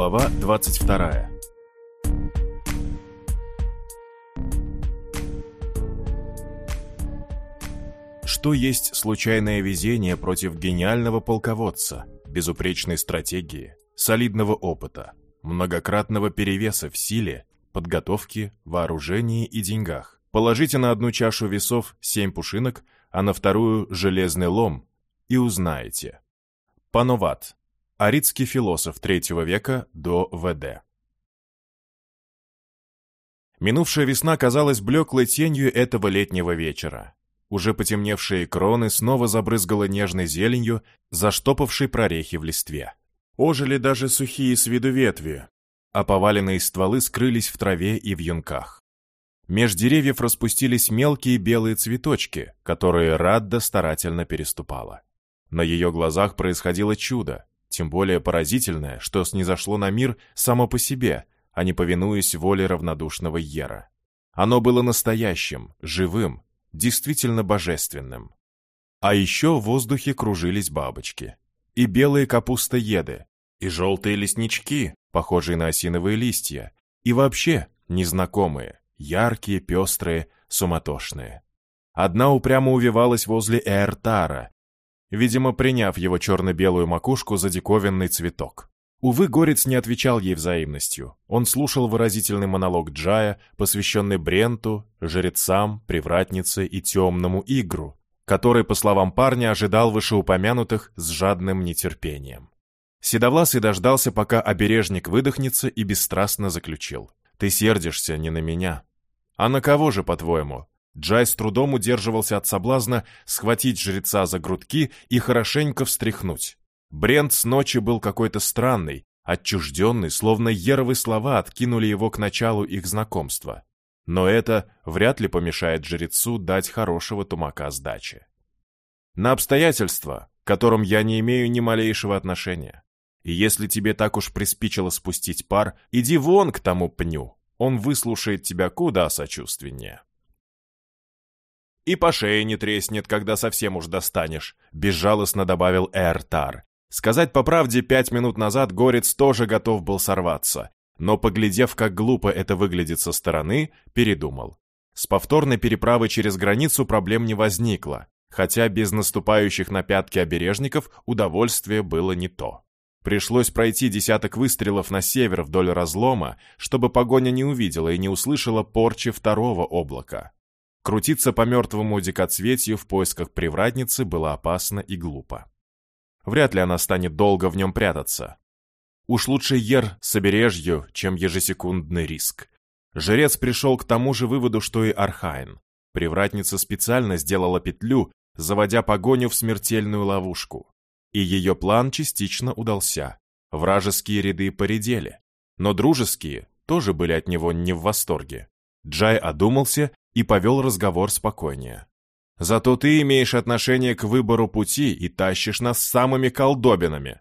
Глава 22 Что есть случайное везение против гениального полководца, безупречной стратегии, солидного опыта, многократного перевеса в силе, подготовке, вооружении и деньгах? Положите на одну чашу весов семь пушинок, а на вторую железный лом, и узнаете. Пановат. Аридский философ третьего века до ВД. Минувшая весна казалась блеклой тенью этого летнего вечера. Уже потемневшие кроны снова забрызгало нежной зеленью, заштопавшей прорехи в листве. Ожили даже сухие с виду ветви, а поваленные стволы скрылись в траве и в юнках. Меж деревьев распустились мелкие белые цветочки, которые Радда старательно переступала. На ее глазах происходило чудо, тем более поразительное, что снизошло на мир само по себе, а не повинуясь воле равнодушного Ера. Оно было настоящим, живым, действительно божественным. А еще в воздухе кружились бабочки. И белые капустоеды, и желтые леснички, похожие на осиновые листья, и вообще незнакомые, яркие, пестрые, суматошные. Одна упрямо увивалась возле Эртара, видимо, приняв его черно-белую макушку за диковинный цветок. Увы, Горец не отвечал ей взаимностью. Он слушал выразительный монолог Джая, посвященный Бренту, жрецам, привратнице и темному игру, который, по словам парня, ожидал вышеупомянутых с жадным нетерпением. Седовласый дождался, пока обережник выдохнется и бесстрастно заключил. «Ты сердишься не на меня». «А на кого же, по-твоему?» Джай с трудом удерживался от соблазна схватить жреца за грудки и хорошенько встряхнуть. Брент с ночи был какой-то странный, отчужденный, словно еровые слова откинули его к началу их знакомства. Но это вряд ли помешает жрецу дать хорошего тумака сдачи. На обстоятельства, к которым я не имею ни малейшего отношения. И если тебе так уж приспичило спустить пар, иди вон к тому пню, он выслушает тебя куда сочувственнее. И по шее не треснет, когда совсем уж достанешь», — безжалостно добавил Эртар. Сказать по правде, пять минут назад Горец тоже готов был сорваться, но, поглядев, как глупо это выглядит со стороны, передумал. С повторной переправой через границу проблем не возникло, хотя без наступающих на пятки обережников удовольствие было не то. Пришлось пройти десяток выстрелов на север вдоль разлома, чтобы погоня не увидела и не услышала порчи второго облака. Крутиться по мертвому дикоцветью в поисках привратницы было опасно и глупо. Вряд ли она станет долго в нем прятаться. Уж лучше Ер с обережью, чем ежесекундный риск. Жрец пришел к тому же выводу, что и Архайн. Привратница специально сделала петлю, заводя погоню в смертельную ловушку. И ее план частично удался. Вражеские ряды поредели. Но дружеские тоже были от него не в восторге. Джай одумался и повел разговор спокойнее. «Зато ты имеешь отношение к выбору пути и тащишь нас самыми колдобинами.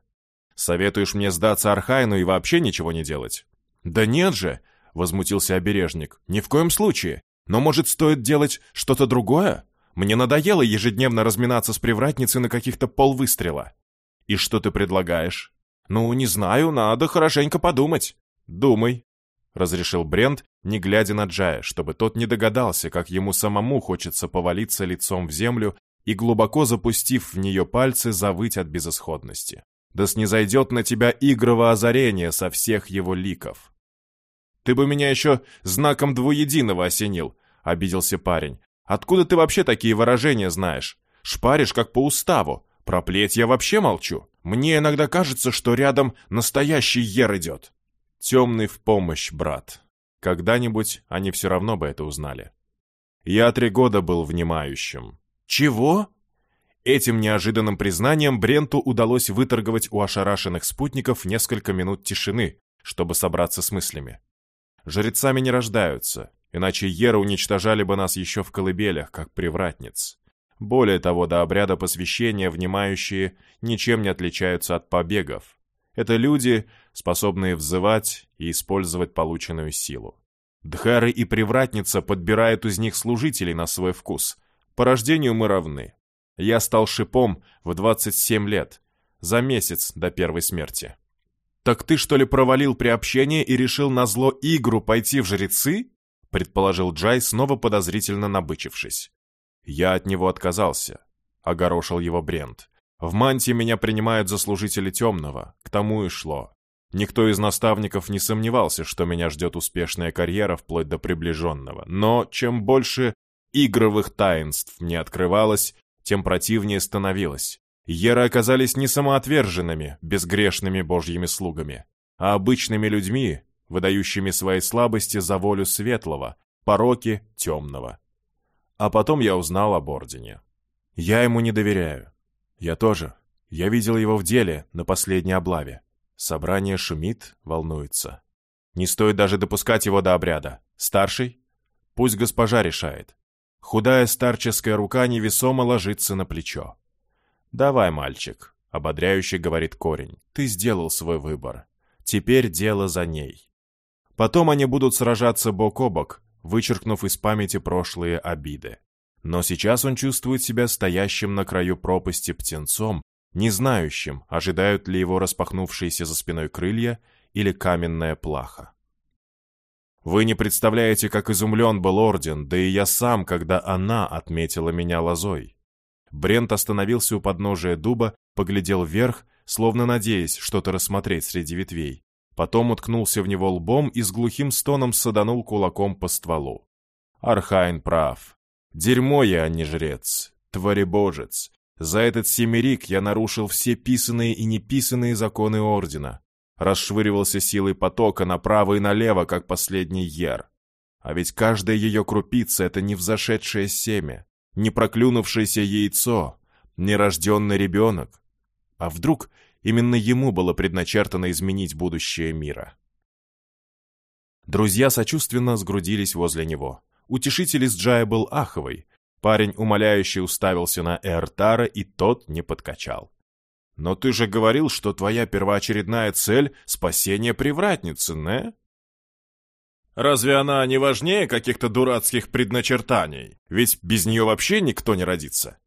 Советуешь мне сдаться Архайну и вообще ничего не делать?» «Да нет же!» — возмутился обережник. «Ни в коем случае. Но, может, стоит делать что-то другое? Мне надоело ежедневно разминаться с привратницей на каких-то полвыстрела». «И что ты предлагаешь?» «Ну, не знаю, надо хорошенько подумать». «Думай», — разрешил Брент, не глядя на Джая, чтобы тот не догадался, как ему самому хочется повалиться лицом в землю и, глубоко запустив в нее пальцы, завыть от безысходности. Да снизойдет на тебя игрово озарение со всех его ликов. «Ты бы меня еще знаком двуединого осенил», — обиделся парень. «Откуда ты вообще такие выражения знаешь? Шпаришь, как по уставу. Про плеть я вообще молчу. Мне иногда кажется, что рядом настоящий ер идет». Темный в помощь, брат. Когда-нибудь они все равно бы это узнали. Я три года был внимающим. Чего? Этим неожиданным признанием Бренту удалось выторговать у ошарашенных спутников несколько минут тишины, чтобы собраться с мыслями. Жрецами не рождаются, иначе Еры уничтожали бы нас еще в колыбелях, как привратниц. Более того, до обряда посвящения внимающие ничем не отличаются от побегов. Это люди, способные взывать и использовать полученную силу. Дхары и Привратница подбирают из них служителей на свой вкус. По рождению мы равны. Я стал шипом в 27 лет, за месяц до первой смерти. «Так ты, что ли, провалил приобщение и решил на зло игру пойти в жрецы?» предположил Джай, снова подозрительно набычившись. «Я от него отказался», — огорошил его Брент. «В мантии меня принимают за служителя темного, к тому и шло. Никто из наставников не сомневался, что меня ждет успешная карьера вплоть до приближенного, но чем больше игровых таинств мне открывалось, тем противнее становилось. Еры оказались не самоотверженными, безгрешными божьими слугами, а обычными людьми, выдающими свои слабости за волю светлого, пороки темного. А потом я узнал об Ордене. Я ему не доверяю. Я тоже. Я видел его в деле на последней облаве. Собрание шумит, волнуется. Не стоит даже допускать его до обряда. Старший? Пусть госпожа решает. Худая старческая рука невесомо ложится на плечо. «Давай, мальчик», — ободряюще говорит корень, — «ты сделал свой выбор. Теперь дело за ней». Потом они будут сражаться бок о бок, вычеркнув из памяти прошлые обиды. Но сейчас он чувствует себя стоящим на краю пропасти птенцом, не знающим, ожидают ли его распахнувшиеся за спиной крылья или каменная плаха. Вы не представляете, как изумлен был Орден, да и я сам, когда она отметила меня лозой. Брент остановился у подножия дуба, поглядел вверх, словно надеясь что-то рассмотреть среди ветвей. Потом уткнулся в него лбом и с глухим стоном саданул кулаком по стволу. Архайн прав. Дерьмо я, а не жрец. Творебожец. За этот семерик я нарушил все писанные и неписанные законы Ордена. Расшвыривался силой потока направо и налево, как последний ер. А ведь каждая ее крупица — это не взошедшее семя не проклюнувшееся яйцо, нерожденный ребенок. А вдруг именно ему было предначертано изменить будущее мира? Друзья сочувственно сгрудились возле него. Утешитель из Джая был аховый. Парень умоляюще уставился на Эртара, и тот не подкачал. «Но ты же говорил, что твоя первоочередная цель — спасение привратницы, не?» Разве она не важнее каких-то дурацких предначертаний? Ведь без нее вообще никто не родится.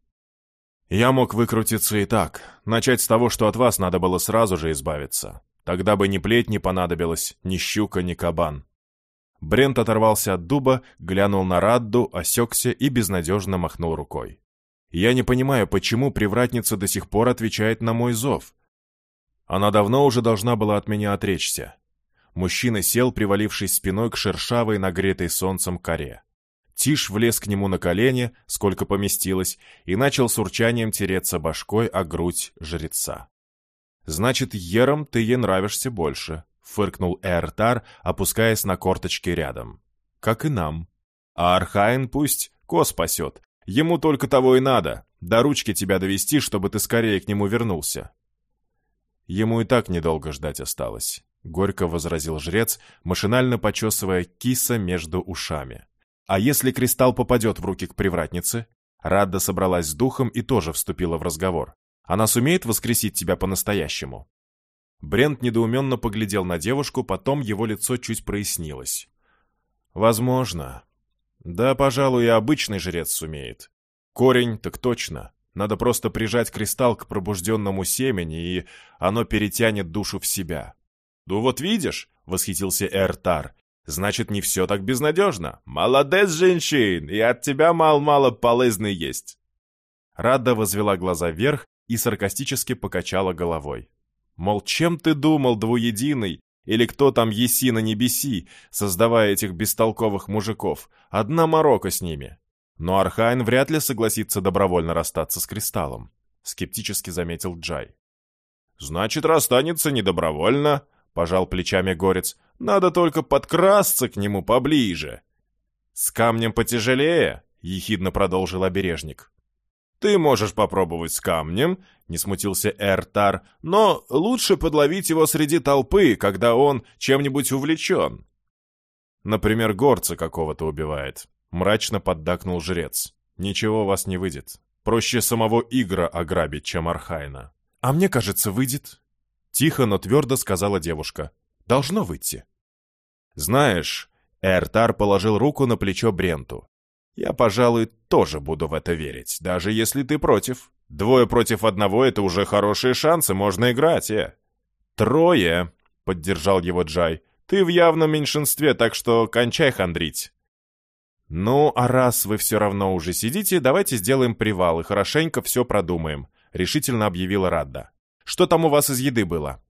Я мог выкрутиться и так. Начать с того, что от вас надо было сразу же избавиться. Тогда бы ни плеть не понадобилось, ни щука, ни кабан. Брент оторвался от дуба, глянул на Радду, осекся и безнадежно махнул рукой. Я не понимаю, почему привратница до сих пор отвечает на мой зов. Она давно уже должна была от меня отречься. Мужчина сел, привалившись спиной к шершавой, нагретой солнцем коре. Тиш влез к нему на колени, сколько поместилось, и начал с урчанием тереться башкой о грудь жреца. «Значит, Ером ты ей нравишься больше», — фыркнул Эртар, опускаясь на корточки рядом. «Как и нам. А Архайн пусть Ко спасет. Ему только того и надо. До ручки тебя довести, чтобы ты скорее к нему вернулся». Ему и так недолго ждать осталось. — горько возразил жрец, машинально почесывая киса между ушами. «А если кристалл попадет в руки к привратнице?» Радда собралась с духом и тоже вступила в разговор. «Она сумеет воскресить тебя по-настоящему?» Брент недоуменно поглядел на девушку, потом его лицо чуть прояснилось. «Возможно. Да, пожалуй, и обычный жрец сумеет. Корень так точно. Надо просто прижать кристалл к пробужденному семени, и оно перетянет душу в себя. «Ну вот видишь», — восхитился Эртар, — «значит, не все так безнадежно. Молодец, женщин, и от тебя мало-мало полезный есть». Рада возвела глаза вверх и саркастически покачала головой. Мол, чем ты думал, двуединый, или кто там еси на небеси, создавая этих бестолковых мужиков? Одна морока с ними. Но Архайн вряд ли согласится добровольно расстаться с кристаллом, скептически заметил Джай. Значит, расстанется недобровольно, — пожал плечами горец. «Надо только подкрасться к нему поближе». «С камнем потяжелее?» — ехидно продолжил обережник. «Ты можешь попробовать с камнем», — не смутился Эртар, «но лучше подловить его среди толпы, когда он чем-нибудь увлечен». «Например, горца какого-то убивает», — мрачно поддакнул жрец. «Ничего у вас не выйдет. Проще самого Игра ограбить, чем Архайна». «А мне кажется, выйдет», Тихо, но твердо сказала девушка. «Должно выйти». «Знаешь...» Эртар положил руку на плечо Бренту. «Я, пожалуй, тоже буду в это верить, даже если ты против. Двое против одного — это уже хорошие шансы, можно играть, э. Трое!» — поддержал его Джай. «Ты в явном меньшинстве, так что кончай хандрить». «Ну, а раз вы все равно уже сидите, давайте сделаем привал и хорошенько все продумаем», — решительно объявила Радда. «Что там у вас из еды было?»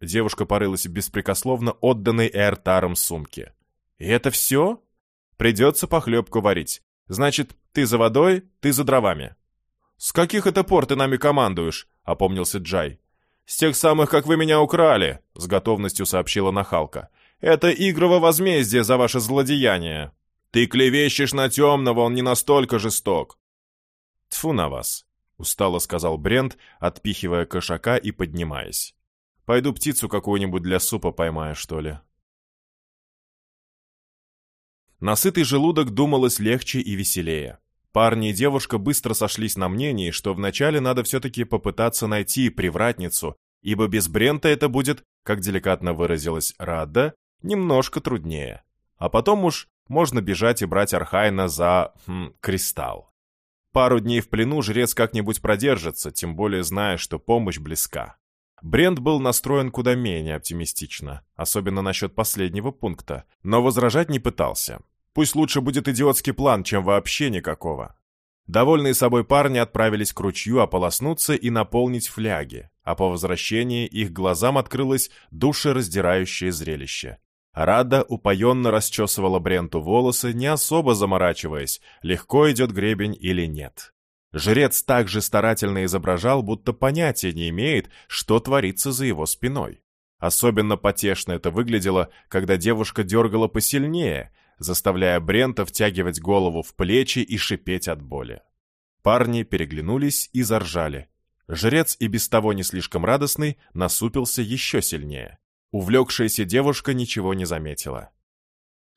Девушка порылась в беспрекословно отданной Эртаром сумке. «И это все? Придется похлебку варить. Значит, ты за водой, ты за дровами». «С каких это пор ты нами командуешь?» — опомнился Джай. «С тех самых, как вы меня украли», — с готовностью сообщила нахалка. «Это игрово возмездие за ваше злодеяние». Ты клевещешь на темного, он не настолько жесток. Тфу на вас, устало сказал Брент, отпихивая кошака и поднимаясь. Пойду птицу какую-нибудь для супа поймаю, что ли. На сытый желудок думалось легче и веселее. Парни и девушка быстро сошлись на мнении, что вначале надо все-таки попытаться найти привратницу, ибо без Брента это будет, как деликатно выразилась Рада, немножко труднее. А потом уж можно бежать и брать Архайна за... Хм, кристалл. Пару дней в плену жрец как-нибудь продержится, тем более зная, что помощь близка. Брент был настроен куда менее оптимистично, особенно насчет последнего пункта, но возражать не пытался. Пусть лучше будет идиотский план, чем вообще никакого. Довольные собой парни отправились к ручью ополоснуться и наполнить фляги, а по возвращении их глазам открылось душераздирающее зрелище. Рада упоенно расчесывала Бренту волосы, не особо заморачиваясь, легко идет гребень или нет. Жрец также старательно изображал, будто понятия не имеет, что творится за его спиной. Особенно потешно это выглядело, когда девушка дергала посильнее, заставляя Брента втягивать голову в плечи и шипеть от боли. Парни переглянулись и заржали. Жрец, и без того не слишком радостный, насупился еще сильнее. Увлекшаяся девушка ничего не заметила.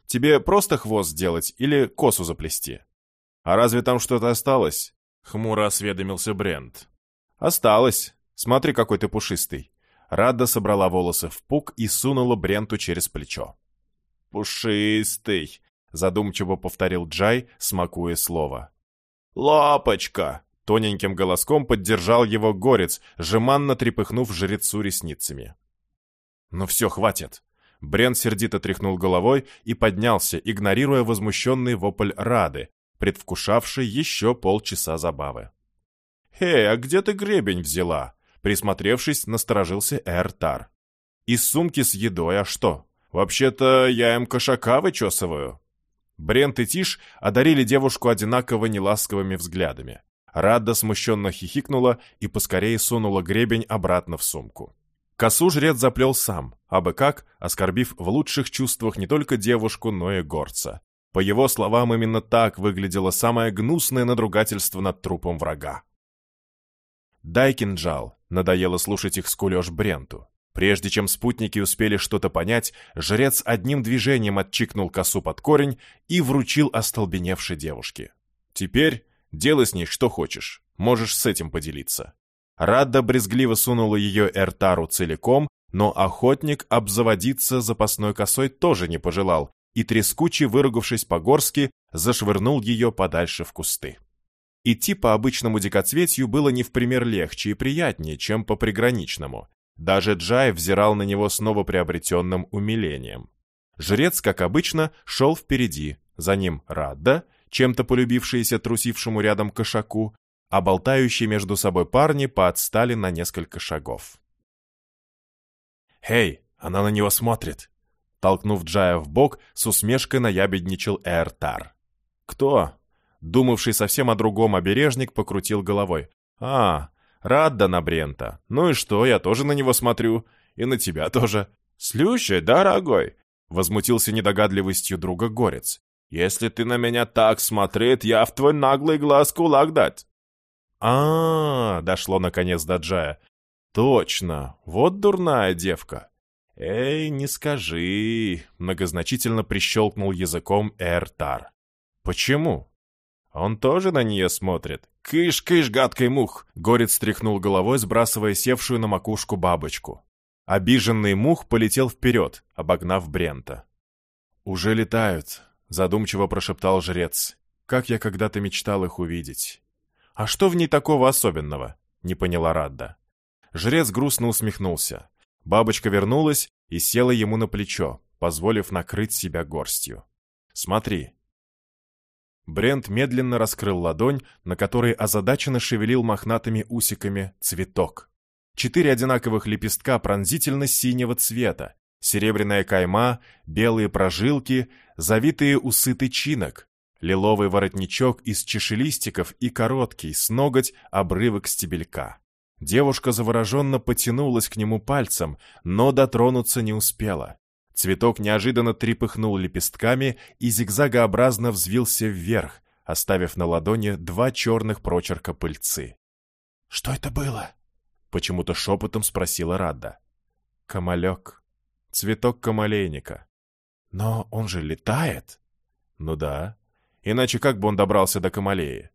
«Тебе просто хвост сделать или косу заплести?» «А разве там что-то осталось?» — хмуро осведомился Брент. «Осталось. Смотри, какой ты пушистый». Радда собрала волосы в пук и сунула Бренту через плечо. «Пушистый», — задумчиво повторил Джай, смакуя слово. «Лапочка!» — тоненьким голоском поддержал его горец, жеманно трепыхнув жрецу ресницами. «Ну все, хватит!» Брент сердито тряхнул головой и поднялся, игнорируя возмущенный вопль Рады, предвкушавший еще полчаса забавы. «Эй, а где ты гребень взяла?» Присмотревшись, насторожился Эртар. «Из сумки с едой, а что? Вообще-то я им кошака вычесываю». Брент и Тиш одарили девушку одинаково неласковыми взглядами. Рада смущенно хихикнула и поскорее сунула гребень обратно в сумку. Косу жрец заплел сам, а бы как, оскорбив в лучших чувствах не только девушку, но и горца. По его словам, именно так выглядело самое гнусное надругательство над трупом врага. «Дай кинжал», — надоело слушать их скулеж Бренту. Прежде чем спутники успели что-то понять, жрец одним движением отчикнул косу под корень и вручил остолбеневшей девушке. «Теперь делай с ней что хочешь, можешь с этим поделиться». Радда брезгливо сунула ее Эртару целиком, но охотник обзаводиться запасной косой тоже не пожелал и, трескуче выругавшись по-горски, зашвырнул ее подальше в кусты. Идти по обычному дикоцветью было не в пример легче и приятнее, чем по приграничному. Даже Джай взирал на него с новоприобретенным умилением. Жрец, как обычно, шел впереди, за ним Радда, чем-то полюбившаяся трусившему рядом кошаку, а болтающие между собой парни поотстали на несколько шагов. «Эй, она на него смотрит!» Толкнув Джая в бок, с усмешкой наябедничал Эртар. «Кто?» Думавший совсем о другом обережник покрутил головой. «А, Радда на Брента. Ну и что, я тоже на него смотрю. И на тебя тоже. Слющий, дорогой!» Возмутился недогадливостью друга Горец. «Если ты на меня так смотрит, я в твой наглый глаз кулак дать!» а, -а, -а дошло наконец до Джая. «Точно, вот дурная девка». «Эй, не скажи», — многозначительно прищелкнул языком Эртар. «Почему?» «Он тоже на нее смотрит». «Кыш-кыш, гадкий мух!» — Горец стряхнул головой, сбрасывая севшую на макушку бабочку. Обиженный мух полетел вперед, обогнав Брента. «Уже летают», — задумчиво прошептал жрец. «Как я когда-то мечтал их увидеть». «А что в ней такого особенного?» — не поняла Радда. Жрец грустно усмехнулся. Бабочка вернулась и села ему на плечо, позволив накрыть себя горстью. «Смотри». Брент медленно раскрыл ладонь, на которой озадаченно шевелил мохнатыми усиками цветок. Четыре одинаковых лепестка пронзительно-синего цвета, серебряная кайма, белые прожилки, завитые усы тычинок, лиловый воротничок из чешелистиков и короткий, с ноготь, обрывок стебелька. Девушка завороженно потянулась к нему пальцем, но дотронуться не успела. Цветок неожиданно трепыхнул лепестками и зигзагообразно взвился вверх, оставив на ладони два черных прочерка пыльцы. «Что это было?» — почему-то шепотом спросила Радда. «Камалек. Цветок камалейника. Но он же летает?» «Ну да. Иначе как бы он добрался до Камалеи?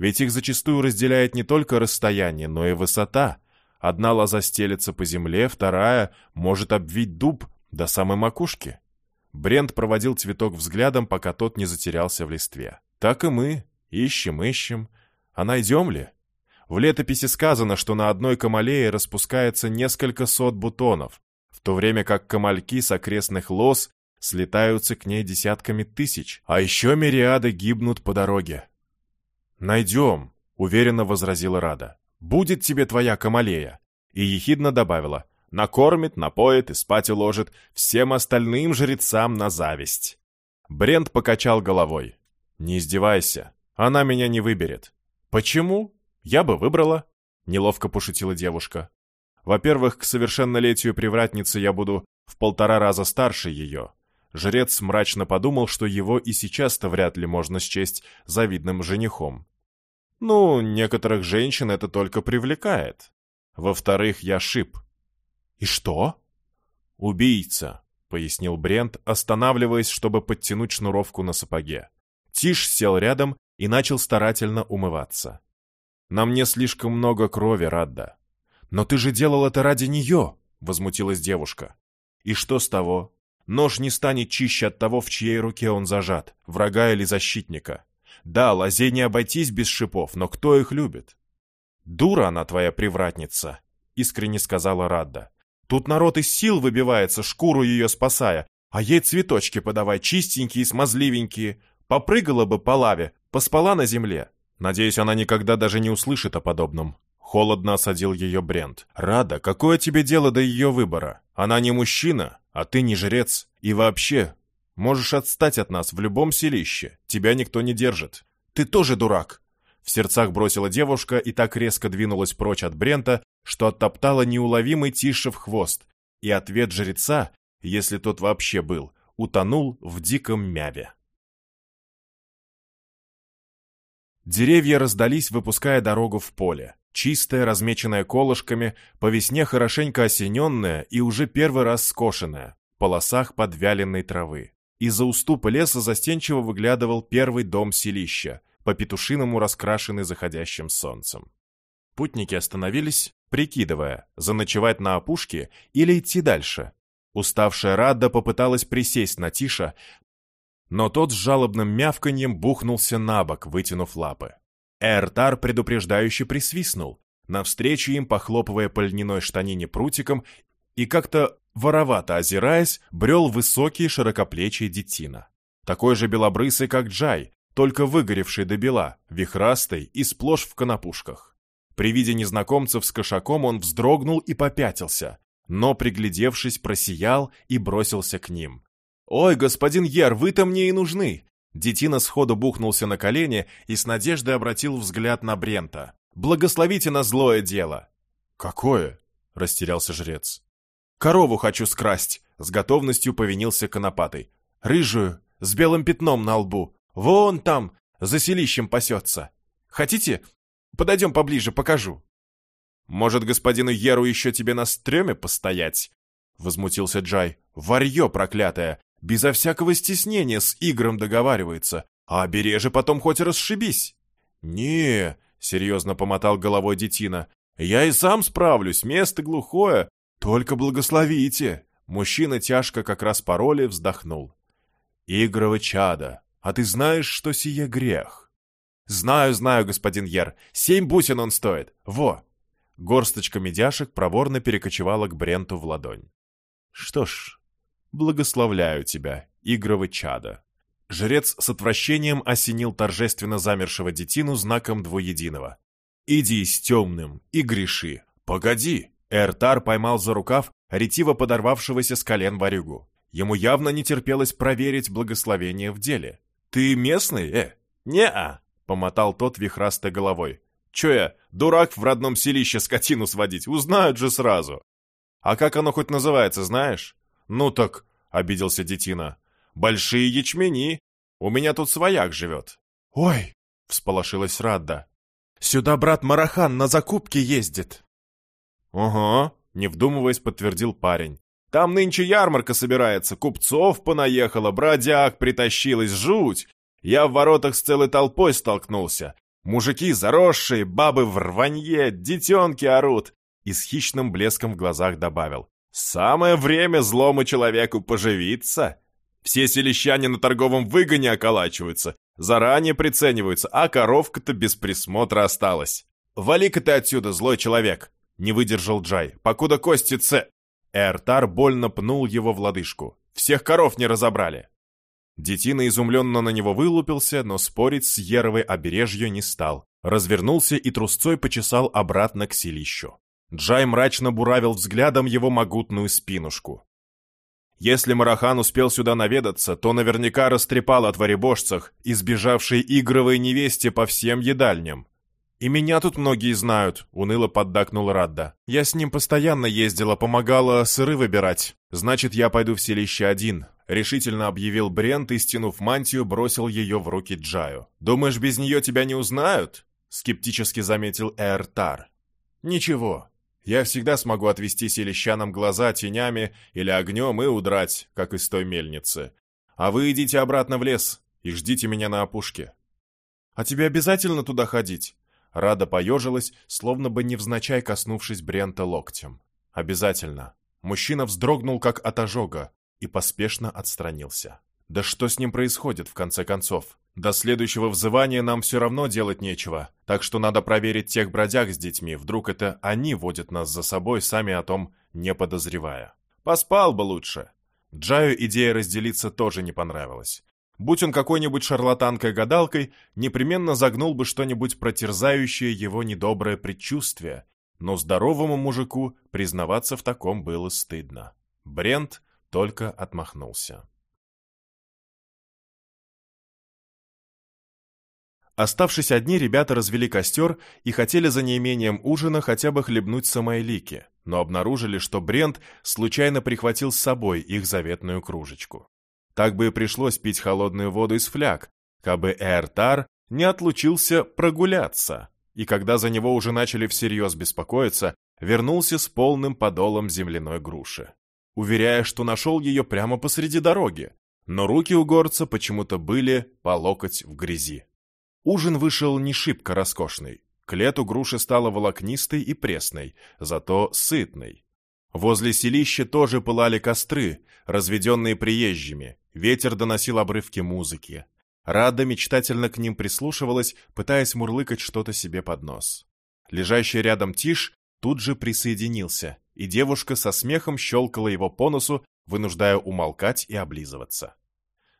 Ведь их зачастую разделяет не только расстояние, но и высота. Одна лоза стелется по земле, вторая может обвить дуб до самой макушки. Брент проводил цветок взглядом, пока тот не затерялся в листве. Так и мы. Ищем, ищем. А найдем ли? В летописи сказано, что на одной камалее распускается несколько сот бутонов, в то время как камальки с окрестных лоз слетаются к ней десятками тысяч, а еще мириады гибнут по дороге. «Найдем», — уверенно возразила Рада. «Будет тебе твоя Камалея». И ехидно добавила. «Накормит, напоит и спать уложит всем остальным жрецам на зависть». Брент покачал головой. «Не издевайся. Она меня не выберет». «Почему? Я бы выбрала», — неловко пошутила девушка. «Во-первых, к совершеннолетию привратницы я буду в полтора раза старше ее. Жрец мрачно подумал, что его и сейчас-то вряд ли можно счесть завидным женихом. Ну, некоторых женщин это только привлекает. Во-вторых, я шип. И что? Убийца, пояснил Брент, останавливаясь, чтобы подтянуть шнуровку на сапоге. Тиш сел рядом и начал старательно умываться. На мне слишком много крови, Радда. Но ты же делал это ради нее, возмутилась девушка. И что с того? Нож не станет чище от того, в чьей руке он зажат, врага или защитника. Да, лозей не обойтись без шипов, но кто их любит? «Дура она твоя привратница», — искренне сказала Радда. «Тут народ из сил выбивается, шкуру ее спасая, а ей цветочки подавай, чистенькие, смазливенькие. Попрыгала бы по лаве, поспала на земле». Надеюсь, она никогда даже не услышит о подобном. Холодно осадил ее Брент. «Рада, какое тебе дело до ее выбора? Она не мужчина, а ты не жрец. И вообще, Можешь отстать от нас в любом селище. Тебя никто не держит. Ты тоже дурак!» В сердцах бросила девушка и так резко двинулась прочь от Брента, что оттоптала неуловимый тише в хвост. И ответ жреца, если тот вообще был, утонул в диком мяве. Деревья раздались, выпуская дорогу в поле. Чистая, размеченная колышками, по весне хорошенько осененная и уже первый раз скошенная, в полосах подвяленной травы. Из-за уступа леса застенчиво выглядывал первый дом селища, по-петушиному раскрашенный заходящим солнцем. Путники остановились, прикидывая, заночевать на опушке или идти дальше. Уставшая Радда попыталась присесть на Тиша, но тот с жалобным мявканьем бухнулся на бок, вытянув лапы. Эртар предупреждающе присвистнул, навстречу им, похлопывая по льняной штанине прутиком и как-то Воровато озираясь, брел высокий широкоплечий детина. Такой же белобрысый, как Джай, только выгоревший до бела, вихрастый и сплошь в конопушках. При виде незнакомцев с кошаком он вздрогнул и попятился, но, приглядевшись, просиял и бросился к ним. «Ой, господин Ер, вы-то мне и нужны!» Детина сходу бухнулся на колени и с надеждой обратил взгляд на Брента. «Благословите на злое дело!» «Какое?» — растерялся жрец. Корову хочу скрасть!» — с готовностью повинился Конопатый. «Рыжую, с белым пятном на лбу. Вон там, за селищем пасется. Хотите? Подойдем поближе, покажу». «Может, господину Еру еще тебе на стреме постоять?» — возмутился Джай. «Варье проклятое! Безо всякого стеснения с игром договаривается. А береже потом хоть расшибись!» «Не!» — серьезно помотал головой детина. «Я и сам справлюсь, место глухое, «Только благословите!» Мужчина тяжко как раз по роли вздохнул. «Игрово чада, а ты знаешь, что сие грех?» «Знаю, знаю, господин Ер, семь бусин он стоит, во!» Горсточка медяшек проворно перекочевала к Бренту в ладонь. Что ж, благословляю тебя, игровый чада. Жрец с отвращением осенил торжественно замершего детину знаком двуединого. «Иди с темным и греши». «Погоди!» Эртар поймал за рукав ретиво подорвавшегося с колен варюгу. Ему явно не терпелось проверить благословение в деле. «Ты местный, э?» «Не-а», — помотал тот вихрастой головой. «Чё я, дурак в родном селище скотину сводить? Узнают же сразу!» «А как оно хоть называется, знаешь?» «Ну так», — обиделся детина, Большие ячмени. У меня тут свояк живет». «Ой!» — всполошилась Радда. «Сюда брат Марахан на закупки ездит». «Ага», — не вдумываясь, подтвердил парень. «Там нынче ярмарка собирается, купцов понаехало, бродяг притащилось, жуть. Я в воротах с целой толпой столкнулся. Мужики заросшие, бабы в рванье, детенки орут». И с хищным блеском в глазах добавил. «Самое время злому человеку поживиться». Все селищане на торговом выгоне околачиваются, заранее прицениваются, а коровка-то без присмотра осталась. «Вали-ка ты отсюда, злой человек!» — не выдержал Джай. «Покуда кости ц...» Эртар больно пнул его в лодыжку. «Всех коров не разобрали!» Детина изумленно на него вылупился, но спорить с Еровой обережью не стал. Развернулся и трусцой почесал обратно к селищу. Джай мрачно буравил взглядом его могутную спинушку. Если Марахан успел сюда наведаться, то наверняка растрепал о творебожцах, избежавшей игровой невесте по всем едальням. «И меня тут многие знают», — уныло поддакнул Радда. «Я с ним постоянно ездила, помогала сыры выбирать. Значит, я пойду в селище один», — решительно объявил Брент и, стянув мантию, бросил ее в руки Джаю. «Думаешь, без нее тебя не узнают?» — скептически заметил Эртар. «Ничего, я всегда смогу отвести селищанам глаза тенями или огнем и удрать, как из той мельницы. А вы идите обратно в лес и ждите меня на опушке. А тебе обязательно туда ходить? Рада поежилась, словно бы невзначай коснувшись Брента локтем. Обязательно. Мужчина вздрогнул, как от ожога, и поспешно отстранился. Да что с ним происходит, в конце концов? До следующего взывания нам все равно делать нечего, так что надо проверить тех бродяг с детьми, вдруг это они водят нас за собой, сами о том не подозревая. Поспал бы лучше. Джаю идея разделиться тоже не понравилась. Будь он какой-нибудь шарлатанкой-гадалкой, непременно загнул бы что-нибудь протерзающее его недоброе предчувствие, но здоровому мужику признаваться в таком было стыдно. Брент только отмахнулся. Оставшись одни, ребята развели костер и хотели за неимением ужина хотя бы хлебнуть самойлики, но обнаружили, что Брент случайно прихватил с собой их заветную кружечку. Так бы и пришлось пить холодную воду из фляг, кабы Эртар не отлучился прогуляться, и когда за него уже начали всерьез беспокоиться, вернулся с полным подолом земляной груши, уверяя, что нашел ее прямо посреди дороги, но руки у горца почему-то были по локоть в грязи. Ужин вышел не шибко роскошный. К лету груша стала волокнистой и пресной, зато сытной. Возле селища тоже пылали костры, разведенные приезжими. Ветер доносил обрывки музыки. Рада мечтательно к ним прислушивалась, пытаясь мурлыкать что-то себе под нос. Лежащий рядом Тиш тут же присоединился, и девушка со смехом щелкала его по носу, вынуждая умолкать и облизываться.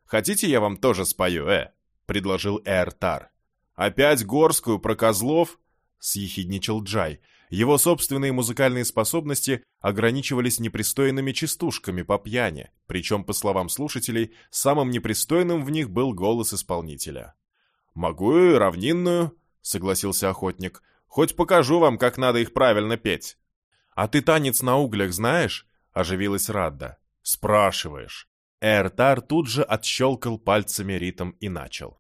«Хотите, я вам тоже спою, э?» Предложил Эртар. «Опять горскую про козлов?» — съехидничал Джай. Его собственные музыкальные способности ограничивались непристойными частушками по пьяни, причем, по словам слушателей, самым непристойным в них был голос исполнителя. «Могу и равнинную», — согласился охотник. «Хоть покажу вам, как надо их правильно петь». «А ты танец на углях знаешь?» — оживилась Радда. «Спрашиваешь». Эртар тут же отщелкал пальцами ритм и начал.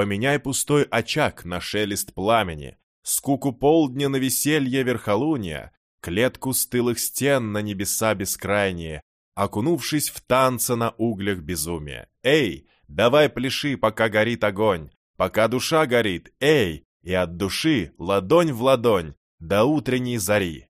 Поменяй пустой очаг на шелест пламени, Скуку полдня на веселье верхолуния, Клетку стылых стен на небеса бескрайние, Окунувшись в танца на углях безумия. Эй, давай пляши, пока горит огонь, Пока душа горит, эй, и от души ладонь в ладонь До утренней зари.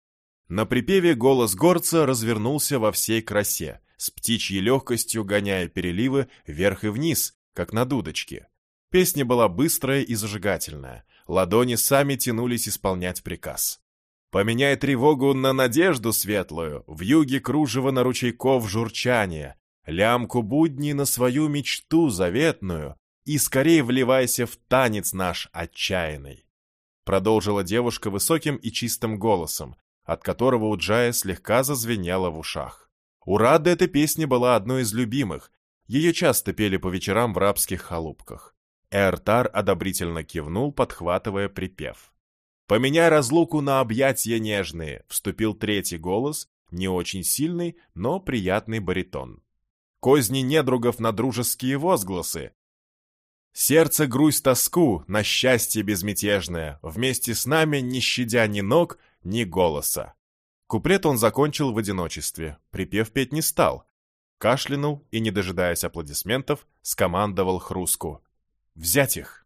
На припеве голос горца развернулся во всей красе, с птичьей легкостью гоняя переливы вверх и вниз, как на дудочке. Песня была быстрая и зажигательная. Ладони сами тянулись исполнять приказ. Поменяй тревогу на надежду светлую, в юге кружево на ручейков журчание, лямку будни на свою мечту заветную и скорее вливайся в танец наш отчаянный. Продолжила девушка высоким и чистым голосом, от которого у Джая слегка зазвенело в ушах. У Рады эта песня была одной из любимых, ее часто пели по вечерам в рабских халупках. Эртар одобрительно кивнул, подхватывая припев. «Поменяй разлуку на объятья нежные», — вступил третий голос, не очень сильный, но приятный баритон. Козни недругов на дружеские возгласы. Сердце грусть тоску на счастье безмятежное, вместе с нами, не щадя ни ног, ни голоса. Куплет он закончил в одиночестве, припев петь не стал. Кашлянул и, не дожидаясь аплодисментов, скомандовал Хруску. «Взять их!»